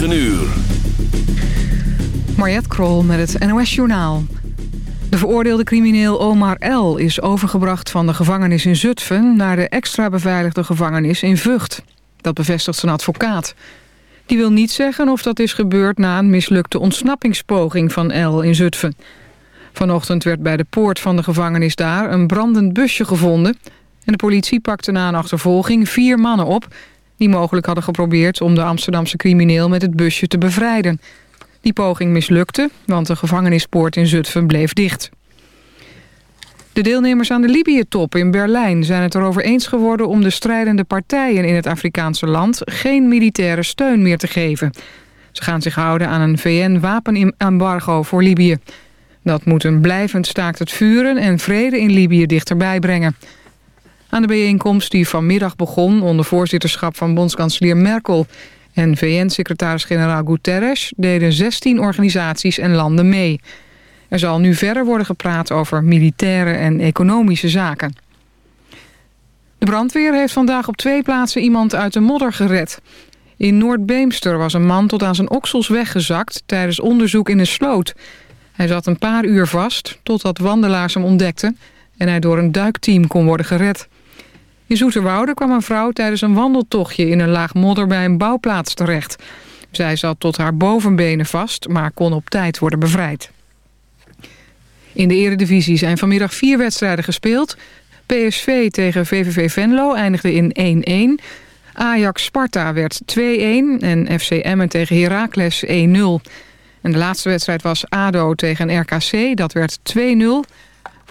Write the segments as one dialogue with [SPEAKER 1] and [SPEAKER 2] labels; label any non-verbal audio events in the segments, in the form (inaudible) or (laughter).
[SPEAKER 1] 9 uur.
[SPEAKER 2] Mariette Krol met het NOS Journaal. De veroordeelde crimineel Omar L. is overgebracht van de gevangenis in Zutphen... naar de extra beveiligde gevangenis in Vught. Dat bevestigt zijn advocaat. Die wil niet zeggen of dat is gebeurd na een mislukte ontsnappingspoging van L. in Zutphen. Vanochtend werd bij de poort van de gevangenis daar een brandend busje gevonden... en de politie pakte na een achtervolging vier mannen op... die mogelijk hadden geprobeerd om de Amsterdamse crimineel met het busje te bevrijden... Die poging mislukte, want de gevangenispoort in Zutphen bleef dicht. De deelnemers aan de Libië-top in Berlijn zijn het erover eens geworden... om de strijdende partijen in het Afrikaanse land geen militaire steun meer te geven. Ze gaan zich houden aan een VN-wapenembargo voor Libië. Dat moet een blijvend staakt het vuren en vrede in Libië dichterbij brengen. Aan de bijeenkomst die vanmiddag begon onder voorzitterschap van bondskanselier Merkel en VN-secretaris-generaal Guterres deden 16 organisaties en landen mee. Er zal nu verder worden gepraat over militaire en economische zaken. De brandweer heeft vandaag op twee plaatsen iemand uit de modder gered. In Noord-Beemster was een man tot aan zijn oksels weggezakt tijdens onderzoek in een sloot. Hij zat een paar uur vast totdat wandelaars hem ontdekten... en hij door een duikteam kon worden gered. In Zoeterwoude kwam een vrouw tijdens een wandeltochtje in een laag modder bij een bouwplaats terecht. Zij zat tot haar bovenbenen vast, maar kon op tijd worden bevrijd. In de eredivisie zijn vanmiddag vier wedstrijden gespeeld. PSV tegen VVV Venlo eindigde in 1-1. Ajax-Sparta werd 2-1 en FC Emmen tegen Heracles 1-0. En de laatste wedstrijd was ADO tegen RKC, dat werd 2-0...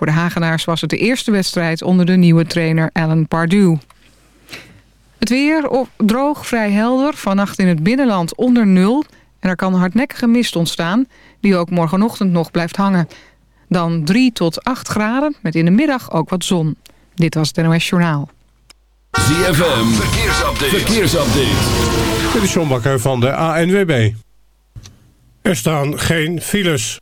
[SPEAKER 2] Voor de Hagenaars was het de eerste wedstrijd onder de nieuwe trainer Alan Pardew. Het weer droog, vrij helder, vannacht in het binnenland onder nul... en er kan hardnekkige mist ontstaan, die ook morgenochtend nog blijft hangen. Dan 3 tot 8 graden, met in de middag ook wat zon. Dit was het NOS Journaal.
[SPEAKER 1] ZFM, verkeersupdate. verkeersupdate.
[SPEAKER 3] Dit is John Bakker van de ANWB. Er staan geen files.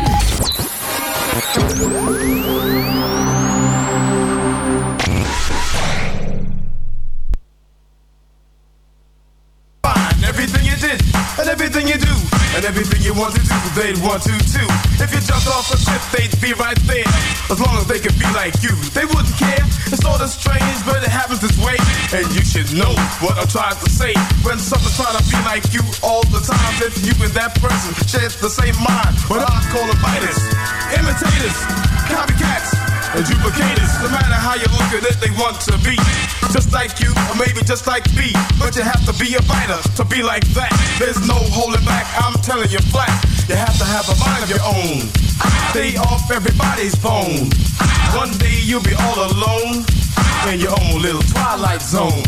[SPEAKER 4] Everything you did, and everything you do, and everything you want to do, they'd want to too. If you jumped off a cliff, they'd be right there. As long as they could be like you, they wouldn't care. It's sort of strange, but it happens this way. And you should know what I'm trying to say. When someone's trying to be like you all the time, if you and that person share the same mind, but I call them biters, imitators, copycats and duplicators. No matter how you look at it, they want to be just like you, or maybe just like me. But you have to be a fighter to be like that. There's no holding back, I'm telling you flat. You have to have a mind of your own. Stay off everybody's phone. One day you'll be all alone in your own little twilight zone.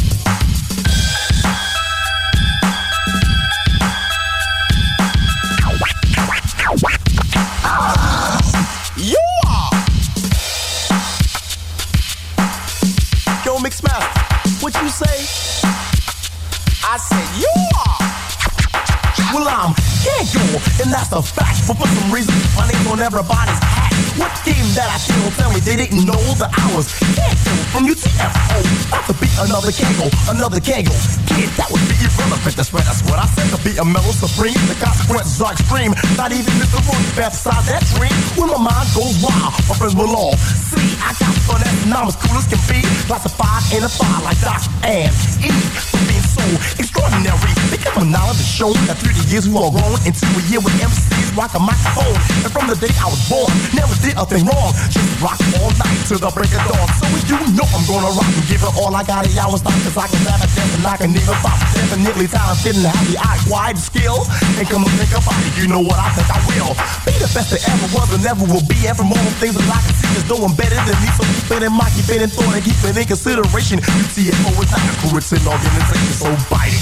[SPEAKER 4] That's a fact. But for some reason, my name's on everybody's hat. What game that I still tell me they didn't know the hours? Diego from UTFO. About to be another Kango, another Kango. Kid, that would be irrelevant. That's right, that's what I said. To be a mellow supreme, the consequences are extreme. Not even if the road beside that dream. When my mind goes wild, my friends will all see. I got fun and I'm as cool as can be. Classified in a file like Doc and Eve. So extraordinary. Because my knowledge is shown that through the years we all grown into a year with MCs rock a microphone. And from the day I was born, never did a thing wrong. Just rock all night till the break of dawn. So you know I'm gonna rock and give it all I got. I was stop cause I can have a dance and I can even pop. Definitely talented and the eye wide skill. And come and think about it, you know what I think I will. Be the best that ever was and never will be. And from all the things that I can see is one better than me. So keep it in mind, keep it in thought and keep it in consideration. UTFO is not a an organization, oh biting.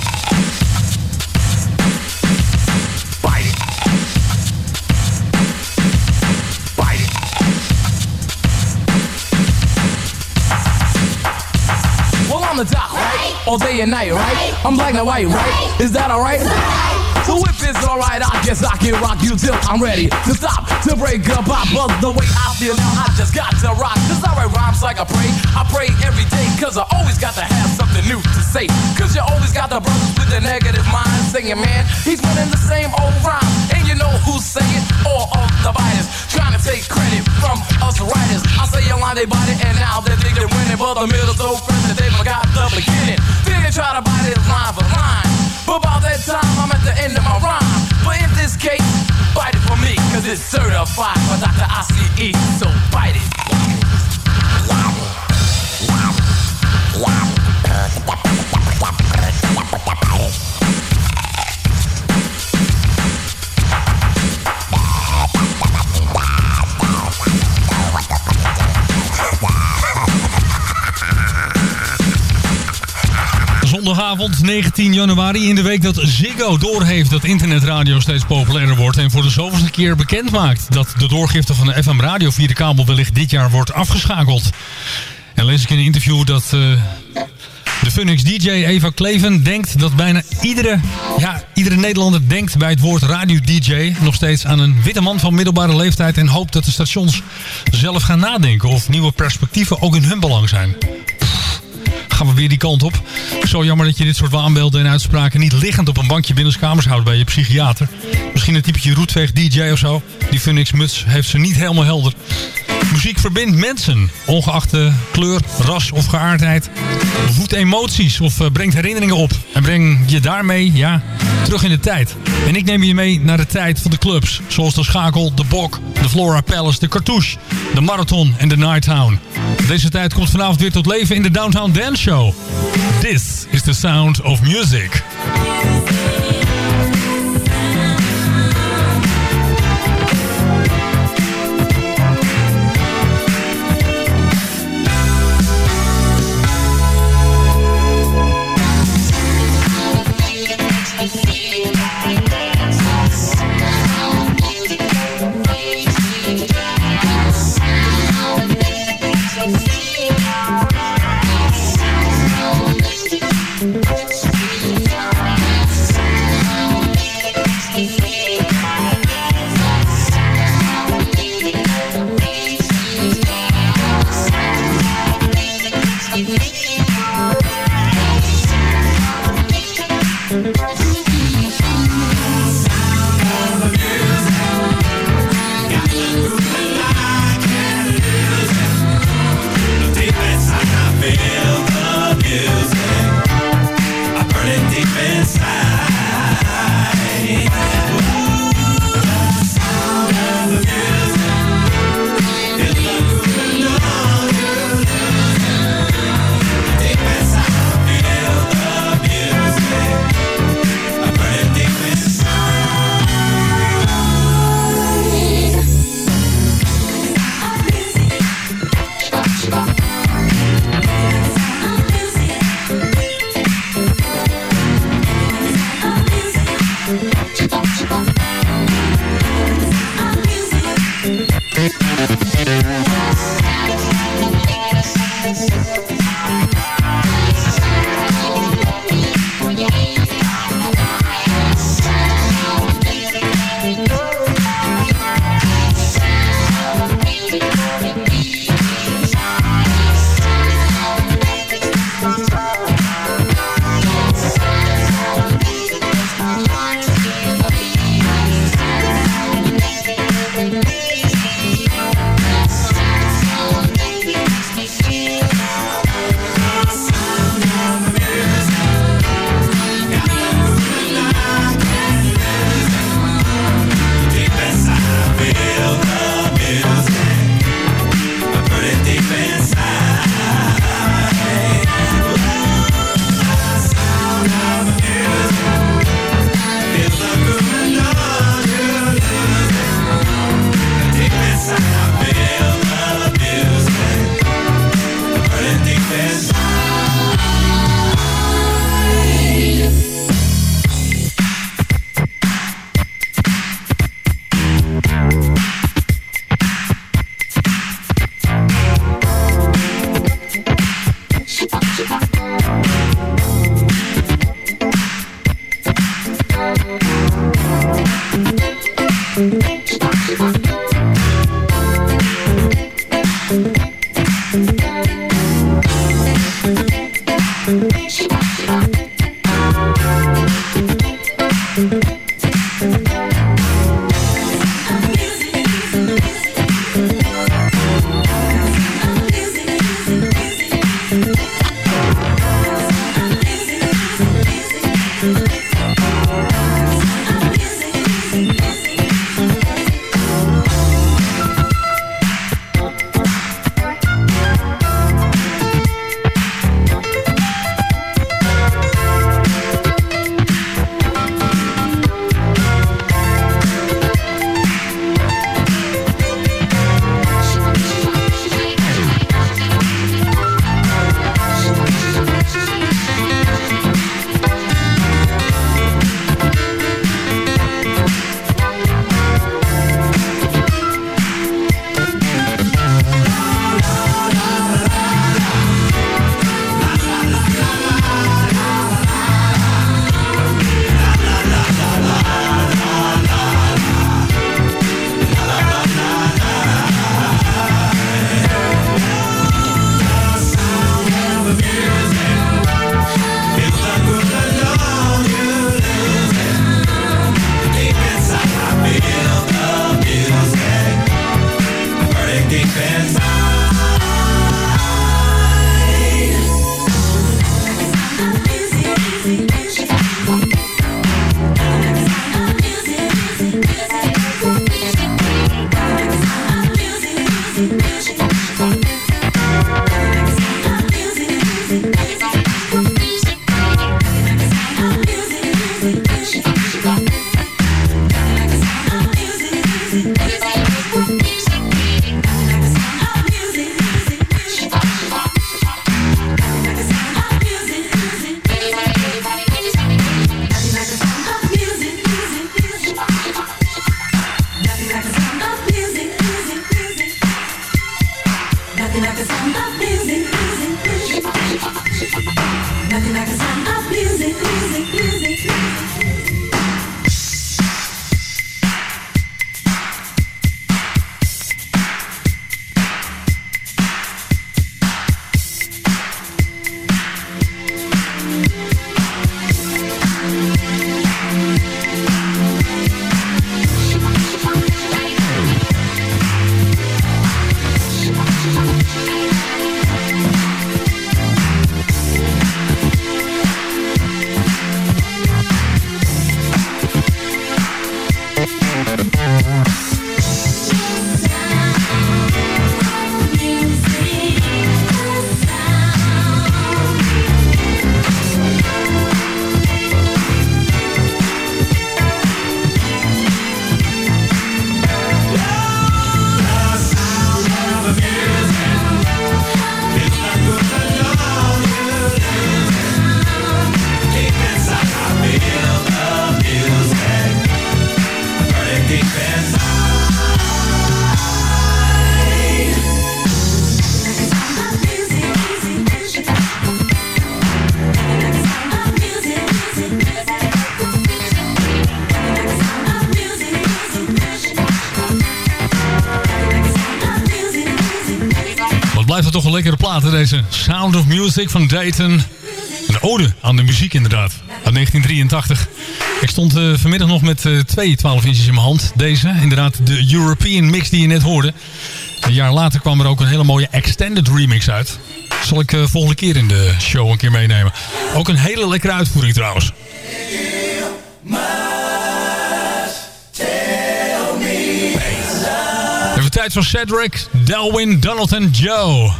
[SPEAKER 4] Biting. Well, I'm the doc, right?
[SPEAKER 5] All day and night, right? I'm black and white, right? Is that alright? So if it's alright, I guess I can rock you till I'm ready to stop, to break up. I buzz the way I feel now, I just got to rock. Cause I write rhymes like I pray. I pray every day, cause I always got to have something new to say. Cause you always got the brothers with the negative mind saying, man, he's running the same old rhyme. And you know who's saying all of the biters, trying to take credit from us writers. I say a line, they it, and now they think they're winning. But the middle's so that they forgot the beginning. Then they try to bite it line for line. But by that time, I'm at is certified by Dr. Ossie E, so bite it.
[SPEAKER 6] Zondagavond 19 januari in de week dat Ziggo doorheeft dat internetradio steeds populairder wordt en voor de zoveelste keer bekend maakt dat de doorgifte van de FM radio via de kabel wellicht dit jaar wordt afgeschakeld. En lees ik in een interview dat uh, de Phoenix DJ Eva Kleven denkt dat bijna iedere, ja, iedere Nederlander denkt bij het woord radio-dj nog steeds aan een witte man van middelbare leeftijd en hoopt dat de stations zelf gaan nadenken of nieuwe perspectieven ook in hun belang zijn gaan we weer die kant op. Zo jammer dat je dit soort waanbeelden en uitspraken niet liggend op een bankje binnenskamers houdt bij je psychiater. Misschien een typetje roetveeg DJ of zo. Die Phoenix muts heeft ze niet helemaal helder. Muziek verbindt mensen, ongeacht de kleur, ras of geaardheid. Voedt emoties of uh, brengt herinneringen op. En breng je daarmee, ja, terug in de tijd. En ik neem je mee naar de tijd van de clubs. Zoals de Schakel, de Bok, de Flora Palace, de Cartouche, de Marathon en de Nighttown. Deze tijd komt vanavond weer tot leven in de Downtown Dance Show. This is the sound of music. Deze Sound of Music van Dayton. Een ode aan de muziek inderdaad. Uit 1983. Ik stond uh, vanmiddag nog met uh, twee 12 inches in mijn hand. Deze, inderdaad de European mix die je net hoorde. Een jaar later kwam er ook een hele mooie extended remix uit. Zal ik uh, volgende keer in de show een keer meenemen. Ook een hele lekkere uitvoering trouwens. Tijd voor Cedric, Delwin, Donald en Joe.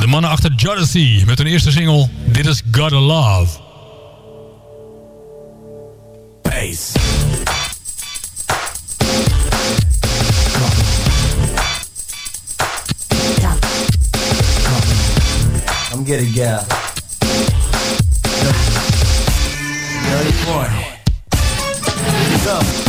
[SPEAKER 6] De mannen achter Jodeci met hun eerste single Dit is Gotta Love. Bass.
[SPEAKER 7] I'm getting gal. Dirty boy. What's up?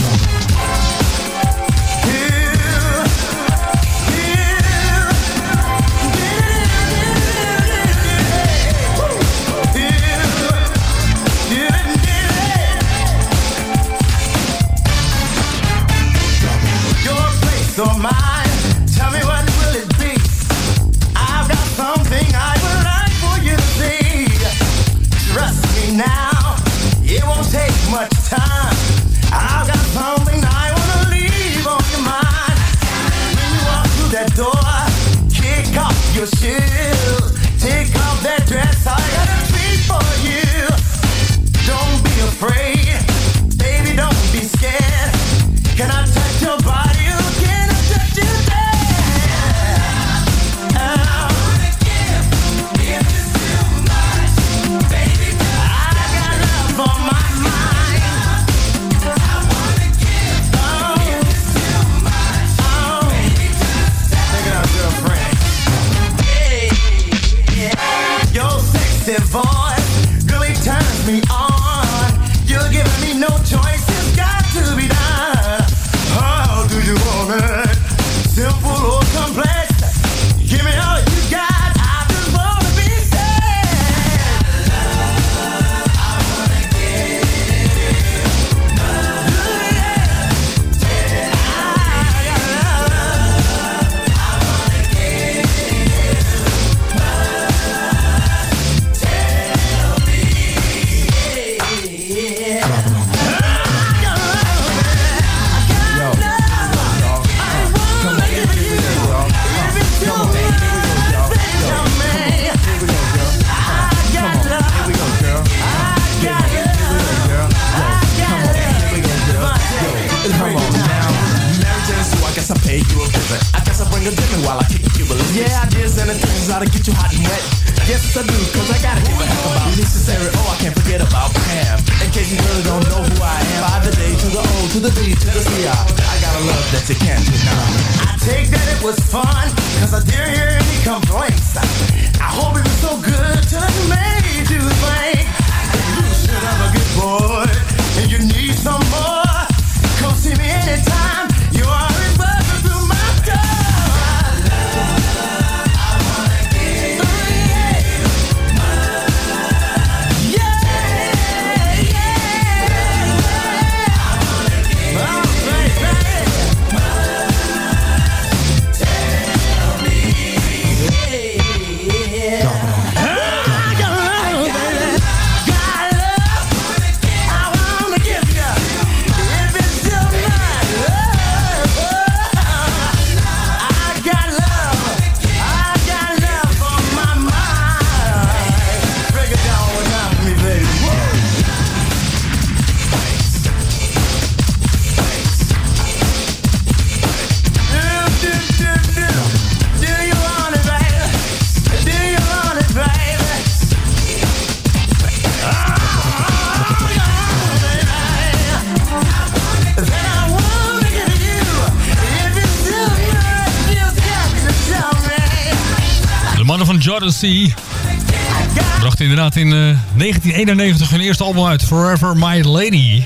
[SPEAKER 6] Inderdaad in eh, 1991 hun eerste album uit, Forever My Lady.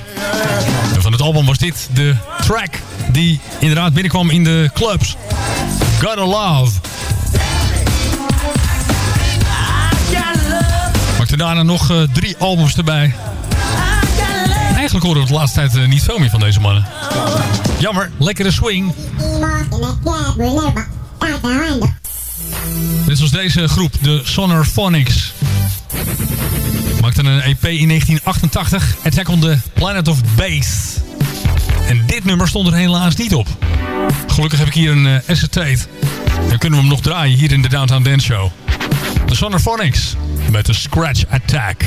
[SPEAKER 6] Van het album was dit de track die inderdaad binnenkwam in de clubs. Gotta Love. Maakte daarna nog eh, drie albums erbij. Eigenlijk horen we de laatste tijd eh, niet veel meer van deze mannen. Jammer, lekkere swing. Dit was deze groep, de Sonorphonics. Maakte een EP in 1988, Attack on the Planet of Bass. En dit nummer stond er helaas niet op. Gelukkig heb ik hier een uh, acetate. Dan kunnen we hem nog draaien hier in de Downtown Dance Show. De Sonorphonics met de Scratch Attack.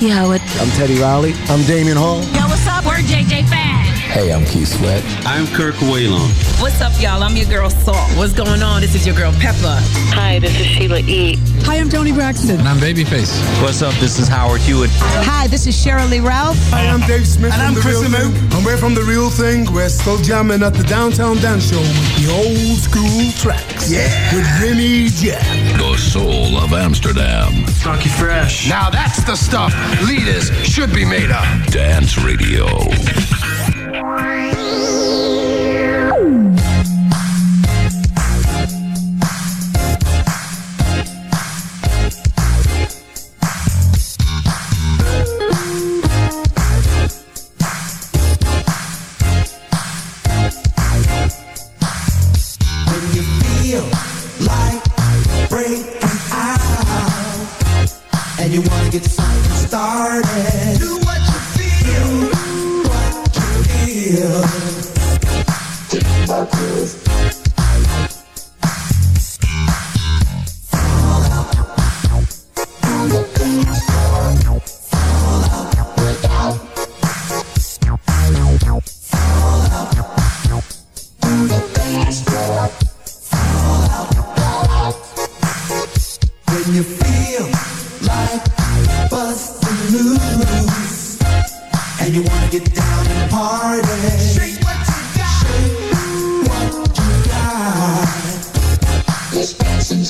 [SPEAKER 8] Nikki Howard.
[SPEAKER 9] I'm Teddy Riley. I'm Damian Hall.
[SPEAKER 10] Yo, what's up? We're JJ Fad.
[SPEAKER 9] Hey, I'm Keith Sweat.
[SPEAKER 11] I'm Kirk Whalon.
[SPEAKER 12] What's up, y'all? I'm your girl Salt.
[SPEAKER 13] What's going on? This is your girl Peppa.
[SPEAKER 14] Hi, this is Sheila E.
[SPEAKER 15] Hi, I'm Tony Braxton.
[SPEAKER 16] And I'm Babyface.
[SPEAKER 17] What's up? This is Howard Hewitt.
[SPEAKER 18] Hi, this is Cheryl Lee Ralph.
[SPEAKER 19] Hi, I'm Dave Smith.
[SPEAKER 20] And I'm Chris Mook. And we're from The Real Thing. We're still jamming at the Downtown Dance Show with the old school tracks.
[SPEAKER 19] Yeah.
[SPEAKER 20] With Remy Jam.
[SPEAKER 21] The soul of Amsterdam.
[SPEAKER 19] Funky Fresh.
[SPEAKER 22] Now that's the stuff leaders should be made of.
[SPEAKER 21] Dance Radio.
[SPEAKER 1] Een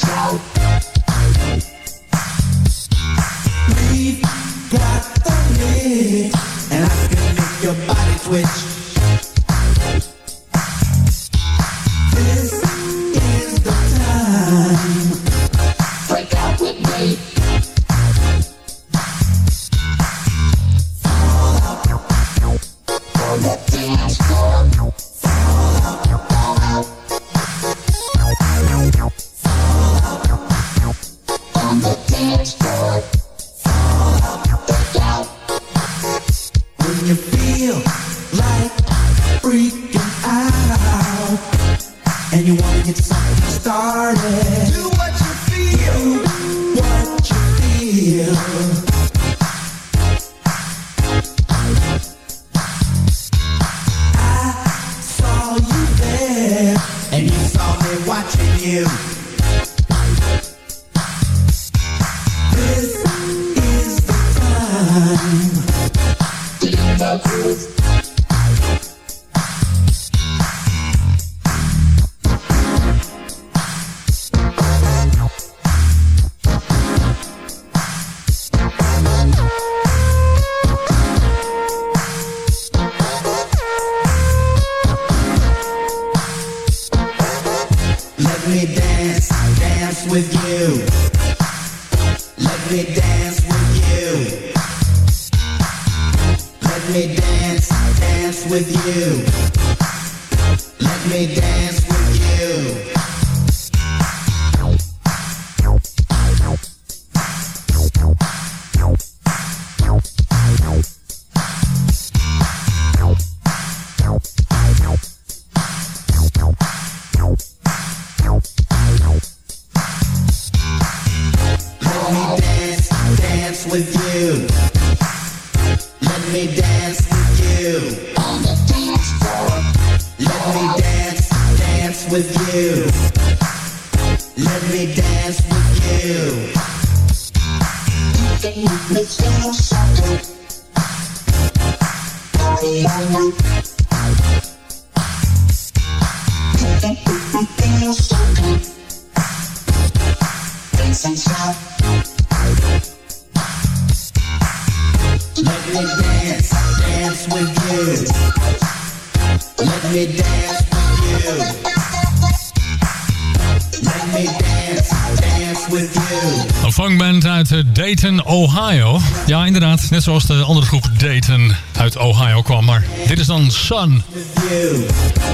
[SPEAKER 1] uit Ohio kwam. Maar dit is dan Sun.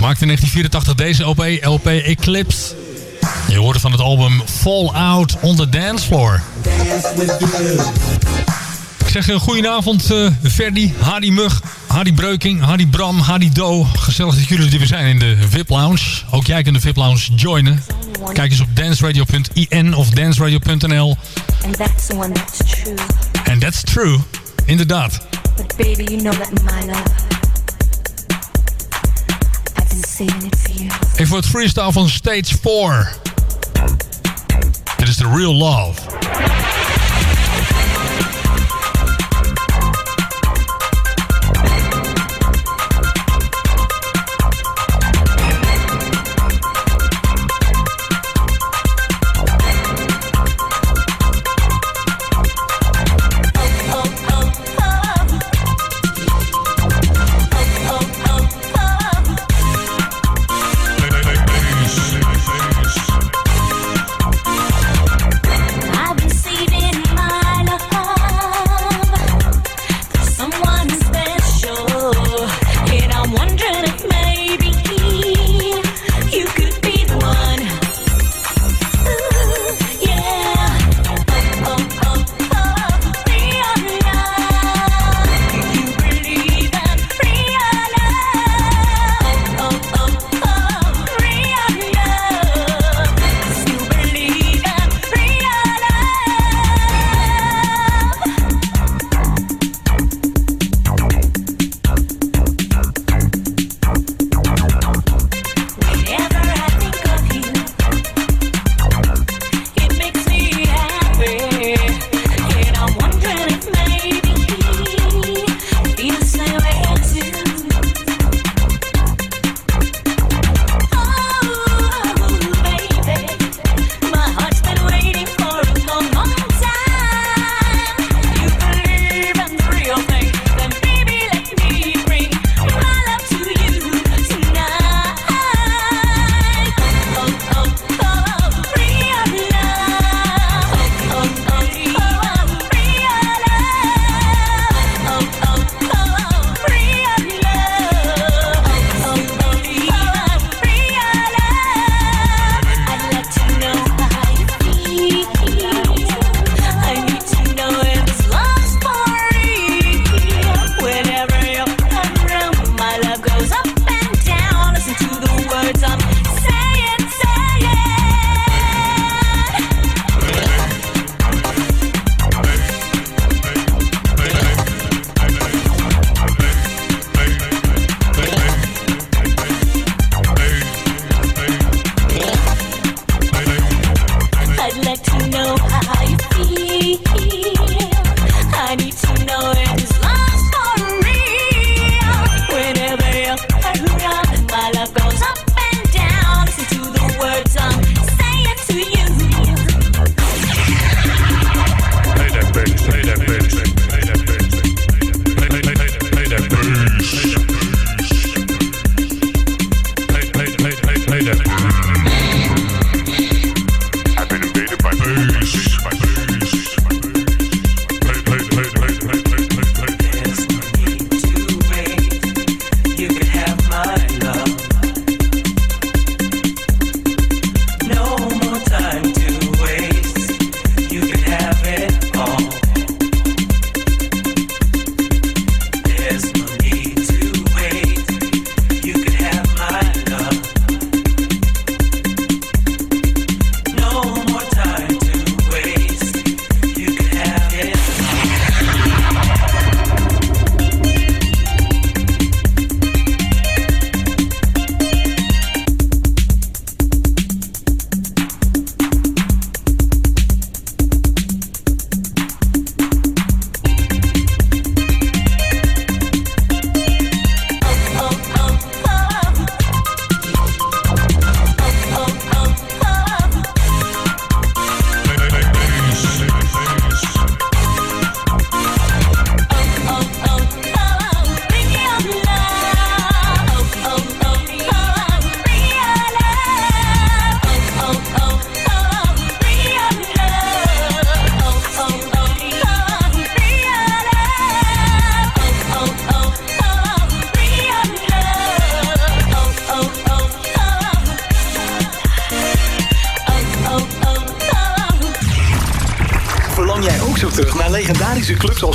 [SPEAKER 1] Maakte in 1984 deze LP, LP Eclipse. Je hoorde van het album Fallout on the Dance Floor. Ik zeg een goedenavond, eh, uh, Verdi, Hardy Mug, Hardy Breuking, Hardy Bram, Hardy Do. Gezellig dat jullie er zijn in de VIP Lounge. Ook jij kunt de VIP Lounge joinen. Kijk eens op danceradio.in of danceradio.nl.
[SPEAKER 8] And that's the one that's true.
[SPEAKER 1] And that's true,
[SPEAKER 6] inderdaad.
[SPEAKER 23] But baby, you know that my love. I've been saving it for you.
[SPEAKER 6] Even wat freestyle on stage 4. It is The
[SPEAKER 23] Real Love.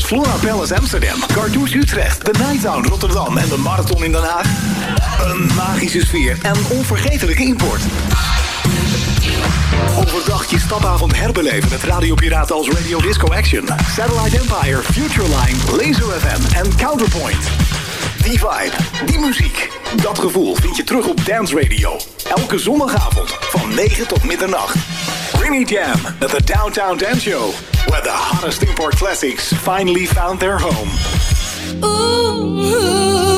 [SPEAKER 24] Flora Palace Amsterdam, Cartouche Utrecht, de Nightown Rotterdam en de Marathon in Den Haag. Een magische sfeer en onvergetelijke import.
[SPEAKER 25] Overdag je stapavond herbeleven met radiopiraten als Radio Disco Action, Satellite Empire, Futureline, Laser FM en Counterpoint. Die vibe, die muziek, dat gevoel vind je terug op Dance Radio. Elke zondagavond van 9 tot middernacht. Rainy Jam met de Downtown Dance Show. Where the hottest import classics finally found their home.
[SPEAKER 26] So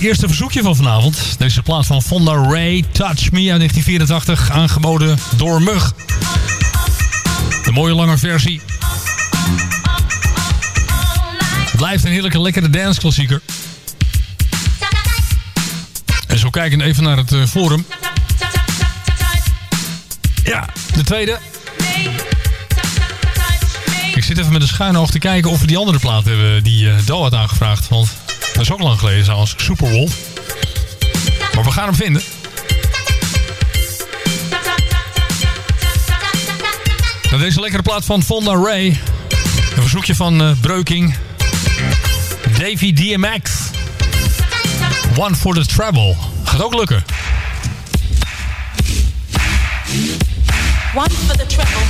[SPEAKER 6] eerste verzoekje van vanavond. Deze plaat van Fonda Ray, Touch Me uit 1984, aangeboden door Mug. De mooie lange versie. Blijft een heerlijke lekkere danceklassieker. En zo kijken even naar het eh, forum. Ja, de tweede. Ik zit even met een schuine oog te kijken of we die andere plaat hebben die eh Do had aangevraagd. Dat is ook lang geleden trouwens. Superwolf. Maar we gaan hem vinden. Nou, deze lekkere plaat van Fonda Ray. Een verzoekje van eh, Breuking. Davy DMX. One for the Travel. Gaat ook lukken.
[SPEAKER 13] One for the treble,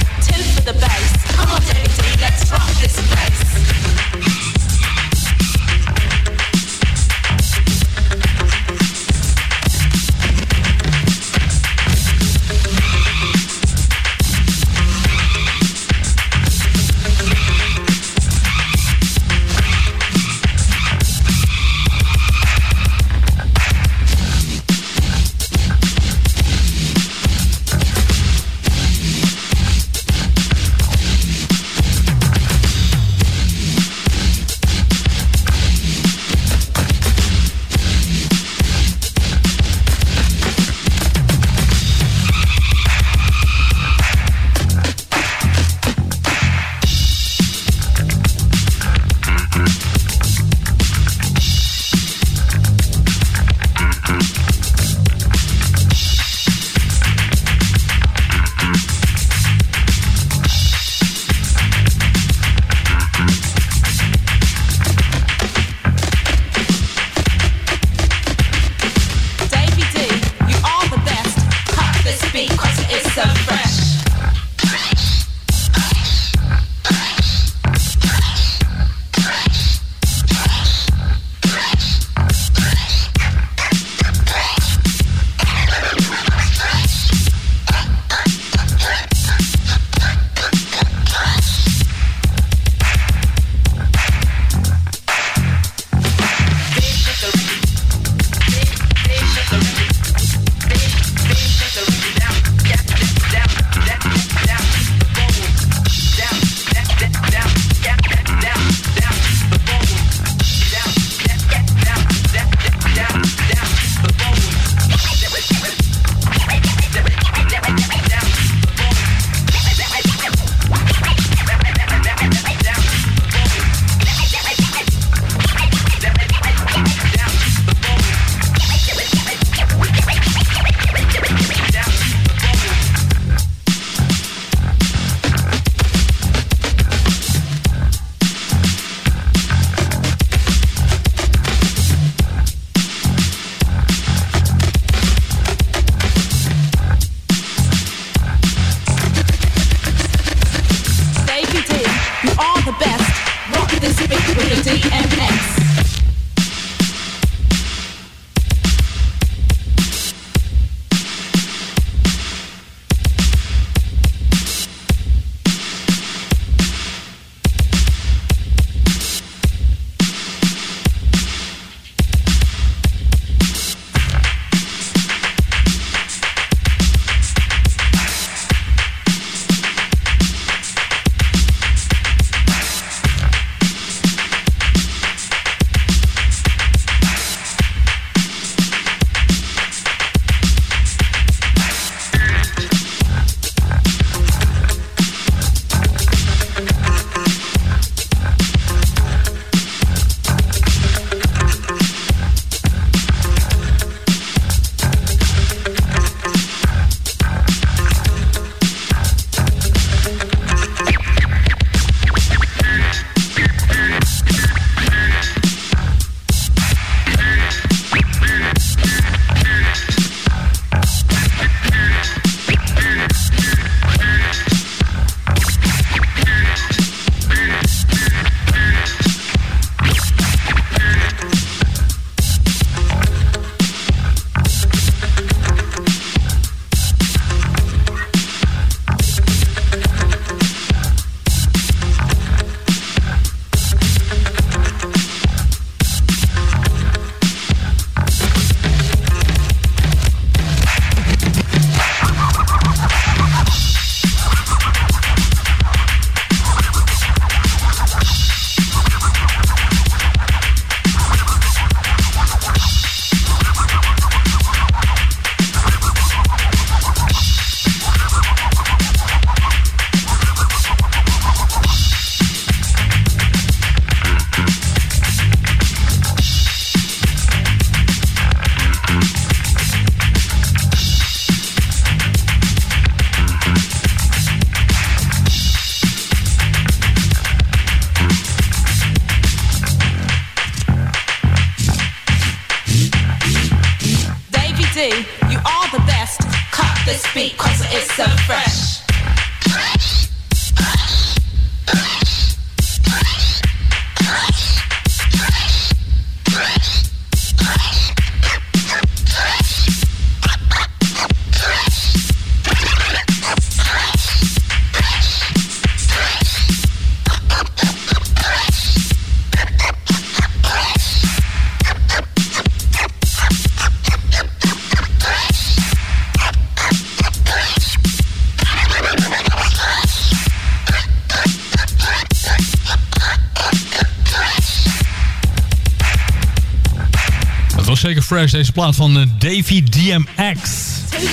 [SPEAKER 13] fresh,
[SPEAKER 6] deze plaat van eh, Davy DMX.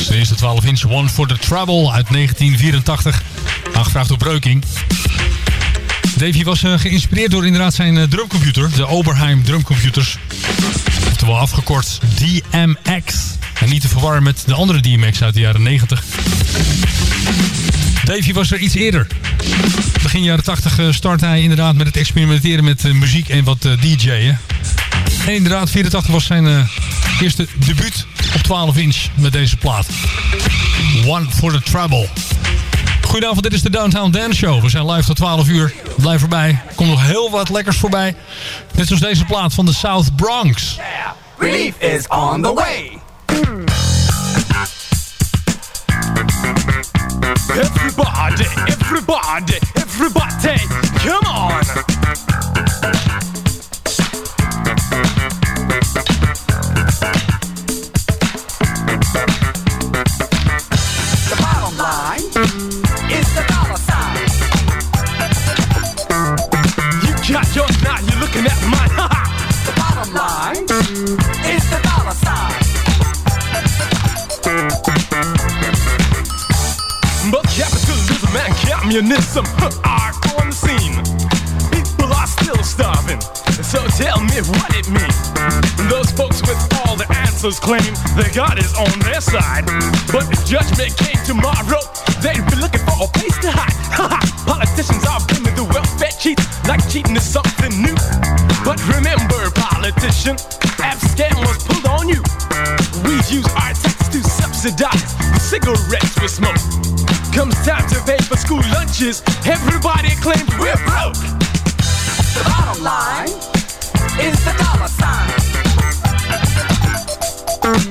[SPEAKER 6] Zijn eerste 12 inch One for the Trouble uit 1984. Aangevraagd door Breuking. Davy was eh, geïnspireerd door inderdaad zijn eh, drumcomputer. De Oberheim drumcomputers. Oftewel afgekort DMX. En niet te verwarren met de andere DMX uit de jaren 90. Davy was er iets eerder. Begin jaren 80 eh, startte hij inderdaad met het experimenteren met muziek en wat DJ'en. En inderdaad, 84 was zijn eerste debuut op 12 inch met deze plaat. One for the Trouble. Goedenavond, dit is de Downtown Dance Show. We zijn live tot 12 uur. Blijf erbij. Er komt nog heel wat lekkers voorbij. Net zoals deze plaat van de South Bronx.
[SPEAKER 4] Relief is on the way.
[SPEAKER 5] Everybody, everybody, everybody, communism are on the scene. People are still starving, so tell me what it means. Those folks with all the answers claim that God is on their side. But if judgment came tomorrow, they'd be looking for a place to hide. (laughs) Politicians are blaming the welfare cheats like cheating is something new. But remember, politician, app scam was pulled on you. We use our tax to subsidize the cigarettes we smoke. Comes time to pay for school lunches, everybody claims we're broke.
[SPEAKER 4] The bottom line is the dollar sign.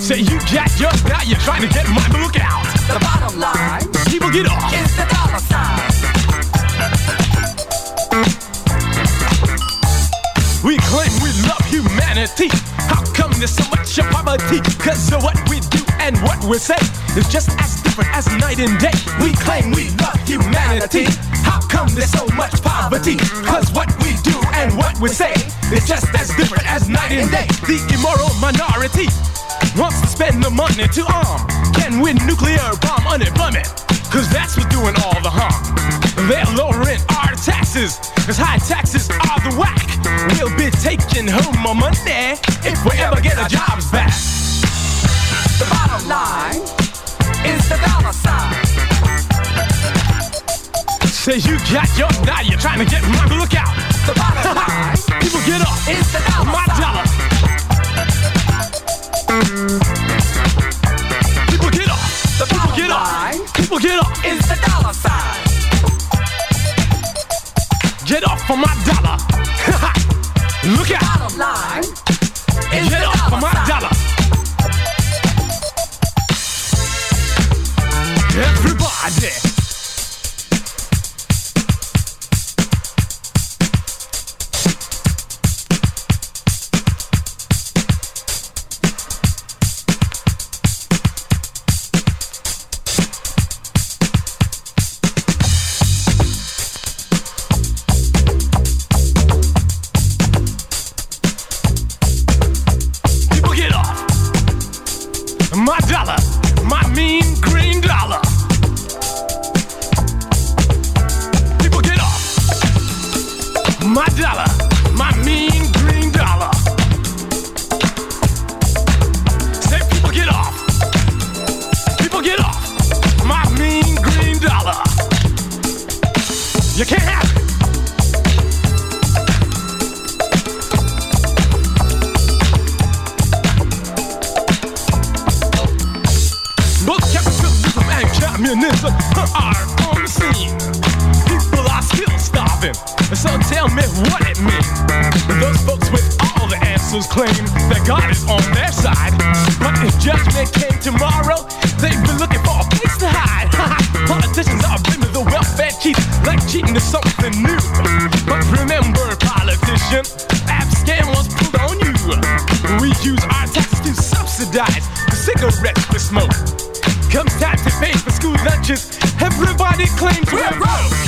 [SPEAKER 5] Say you got yours, now you're trying to get mine, but look out.
[SPEAKER 4] The bottom line
[SPEAKER 5] People get off.
[SPEAKER 4] is the dollar sign.
[SPEAKER 5] We claim we love humanity. How come there's so much poverty? Cause of what we do and what we say is just as different as night and day. We claim we love humanity. How come there's so much poverty? Cause what we do and what we say is just as different as night and day. The immoral minority wants to spend the money to arm. Can win nuclear bomb unemployment. Cause that's what's doing all the harm. They're lowering our taxes. Cause high taxes are the whack. We'll be taking home our money if we ever get our jobs back. Say you got your now you're trying to get mine, but look out.
[SPEAKER 4] The bottom (laughs) line
[SPEAKER 5] People get up.
[SPEAKER 4] is the dollar
[SPEAKER 5] My
[SPEAKER 4] sign.
[SPEAKER 5] dollar. People get up.
[SPEAKER 4] The
[SPEAKER 5] People get up.
[SPEAKER 4] line
[SPEAKER 5] People get up.
[SPEAKER 4] is the dollar sign.
[SPEAKER 5] Get off for my dollar. (laughs) Look out.
[SPEAKER 4] Bottom line
[SPEAKER 5] Everybody. communism are on the scene. People are still starving, so tell me what it means. Those folks with all the answers claim that God is on their side. But if judgment came tomorrow, they'd be looking for a place to hide. Politicians are blaming the welfare cheat like cheating is something new. But remember, politician, ab scam was pulled on you. We use our taxes to subsidize the cigarettes we smoke. Comes time to pay for school lunches, everybody claims we're broke.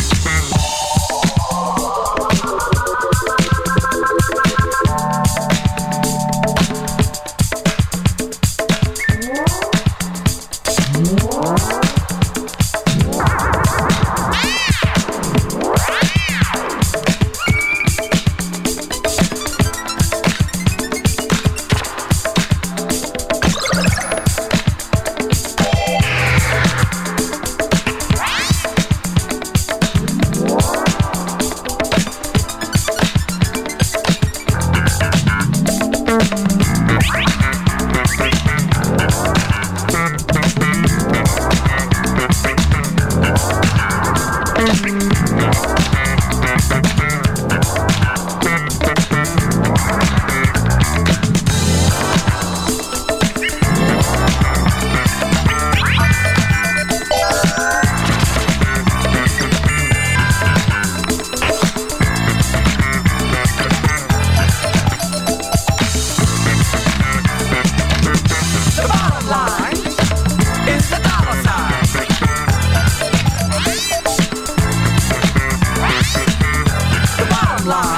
[SPEAKER 6] The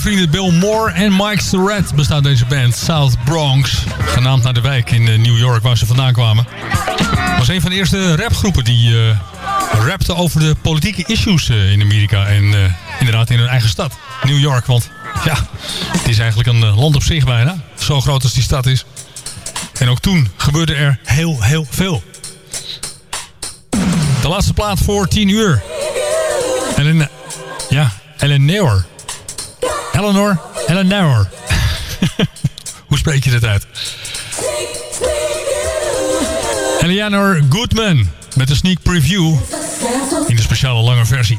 [SPEAKER 23] vrienden Bill Moore en Mike Surratt bestaat deze band South Bronx. Genaamd naar de wijk in eh, New York waar ze vandaan kwamen. was een van de eerste rapgroepen die eh rapte over de politieke issues eh, in Amerika. En inderdaad in hun eigen stad, New York. Want ja, het is eigenlijk een land op zich bijna. Zo groot als die stad is. En ook toen gebeurde er heel, heel veel. De laatste plaat voor 10 uur. Ellen, ja, Eleanor. Eleanor, Eleanor. (laughs) Hoe spreek je dat uit? Eleanor Goodman met een sneak preview in de speciale lange versie.